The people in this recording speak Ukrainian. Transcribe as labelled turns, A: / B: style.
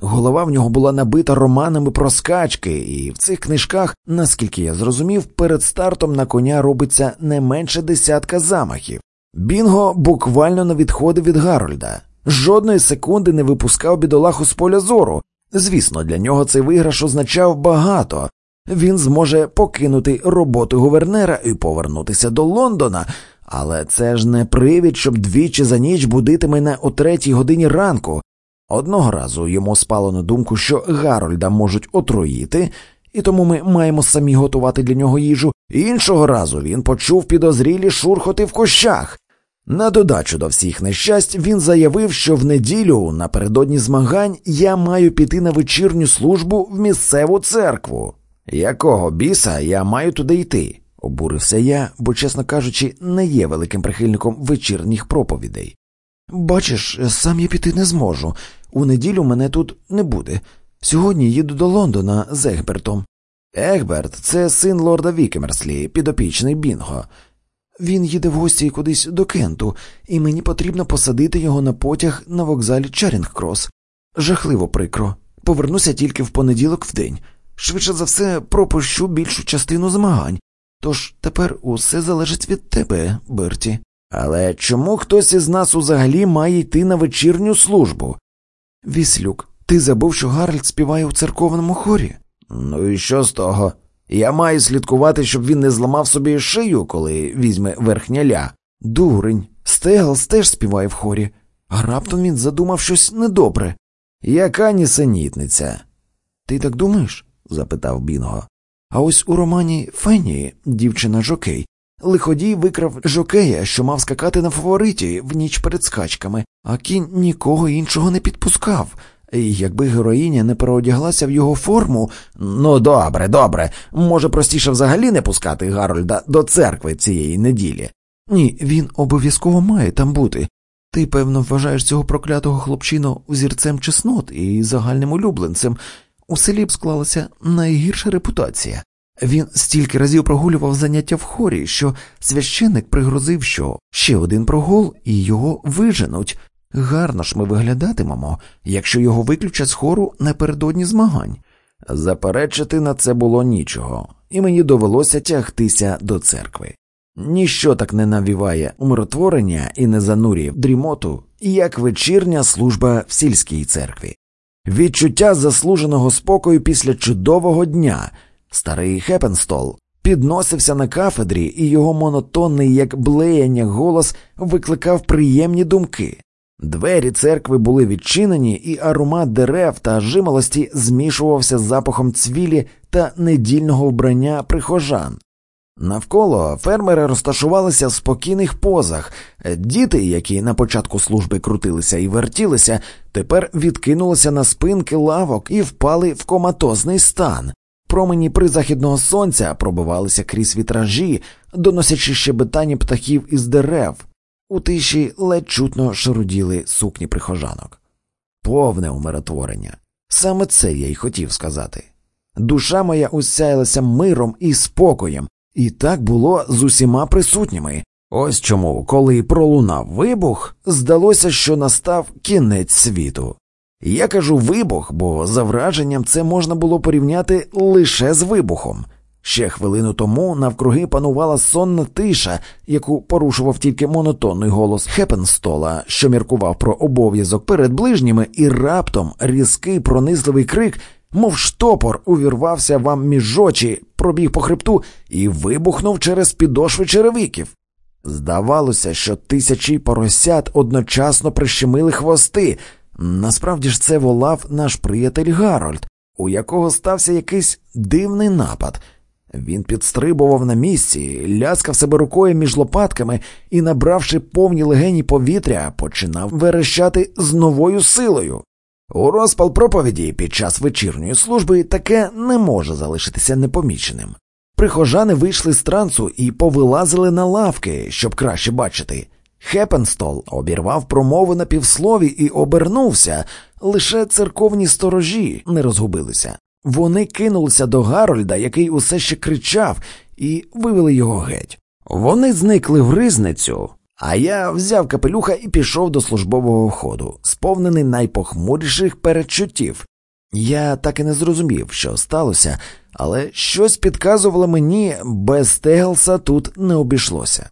A: Голова в нього була набита романами про скачки, і в цих книжках, наскільки я зрозумів, перед стартом на коня робиться не менше десятка замахів. Бінго буквально не відходив від Гарольда, жодної секунди не випускав бідолаху з поля зору. Звісно, для нього цей виграш означав багато. Він зможе покинути роботу гувернера і повернутися до Лондона, але це ж не привід, щоб двічі за ніч будити мене о третій годині ранку. Одного разу йому спало на думку, що Гарольда можуть отруїти, і тому ми маємо самі готувати для нього їжу. Іншого разу він почув підозрілі шурхоти в кущах. На додачу до всіх нещасть він заявив, що в неділю напередодні змагань я маю піти на вечірню службу в місцеву церкву. Якого біса я маю туди йти? обурився я, бо, чесно кажучи, не є великим прихильником вечірніх проповідей. Бачиш, сам я піти не зможу. У неділю мене тут не буде. Сьогодні їду до Лондона з Егбертом. Егберт це син лорда Вікемерслі, підопічний Бінго. Він їде в гості кудись до Кенту, і мені потрібно посадити його на потяг на вокзалі Чарінг-Крос. Жахливо прикро. Повернуся тільки в понеділок в день. Швидше за все, пропущу більшу частину змагань. Тож тепер усе залежить від тебе, Берті. Але чому хтось із нас взагалі має йти на вечірню службу? Віслюк, ти забув, що Гарольд співає у церковному хорі? Ну і що з того? Я маю слідкувати, щоб він не зламав собі шию, коли візьме верхня ля. Дурень, Стеглс теж співає в хорі, а раптом він задумав щось недобре. Яка нісенітниця? Ти так думаєш? запитав Бінго. А ось у романі Фенні, дівчина Жокей, лиходій викрав жокея, що мав скакати на фавориті в ніч перед скачками, а кінь нікого іншого не підпускав. І Якби героїня не переодяглася в його форму, ну добре, добре, може простіше взагалі не пускати Гарольда до церкви цієї неділі. Ні, він обов'язково має там бути. Ти, певно, вважаєш цього проклятого хлопчину взірцем чеснот і загальним улюбленцем. У селі б склалася найгірша репутація. Він стільки разів прогулював заняття в хорі, що священник пригрозив, що ще один прогул і його виженуть. Гарно ж ми виглядатимемо, якщо його виключать з хору напередодні змагань. Заперечити на це було нічого, і мені довелося тягтися до церкви. Ніщо так не навіває умиротворення і не занурює в дрімоту, як вечірня служба в сільській церкві. Відчуття заслуженого спокою після чудового дня. Старий Хепенстол підносився на кафедрі, і його монотонний, як блеяння, голос викликав приємні думки. Двері церкви були відчинені, і аромат дерев та жимолості змішувався з запахом цвілі та недільного вбрання прихожан. Навколо фермери розташувалися в спокійних позах. Діти, які на початку служби крутилися і вертілися, тепер відкинулися на спинки лавок і впали в коматозний стан. Промені призахідного сонця пробивалися крізь вітражі, доносячи щебетання птахів із дерев. У тиші ледь чутно шаруділи сукні прихожанок. Повне умиротворення. Саме це я й хотів сказати. Душа моя усяялася миром і спокоєм, і так було з усіма присутніми. Ось чому, коли пролунав вибух, здалося, що настав кінець світу. Я кажу вибух, бо за враженням це можна було порівняти лише з вибухом. Ще хвилину тому навкруги панувала сонна тиша, яку порушував тільки монотонний голос Хепенстола, що міркував про обов'язок перед ближніми, і раптом різкий пронизливий крик, мов штопор, увірвався вам між очі, пробіг по хребту і вибухнув через підошви черевиків. Здавалося, що тисячі поросят одночасно прищемили хвости. Насправді ж це волав наш приятель Гарольд, у якого стався якийсь дивний напад. Він підстрибував на місці, ляскав себе рукою між лопатками і, набравши повні легені повітря, починав верещати з новою силою. У розпал проповіді під час вечірньої служби таке не може залишитися непоміченим. Прихожани вийшли з трансу і повилазили на лавки, щоб краще бачити. Хепенстол обірвав промову на півслові і обернувся, лише церковні сторожі не розгубилися. Вони кинулися до Гарольда, який усе ще кричав, і вивели його геть. Вони зникли в ризницю, А я взяв капелюха і пішов до службового входу, сповнений найпохмуріших передчуттів. Я так і не зрозумів, що сталося, але щось підказувало мені, без Теглса тут не обійшлося.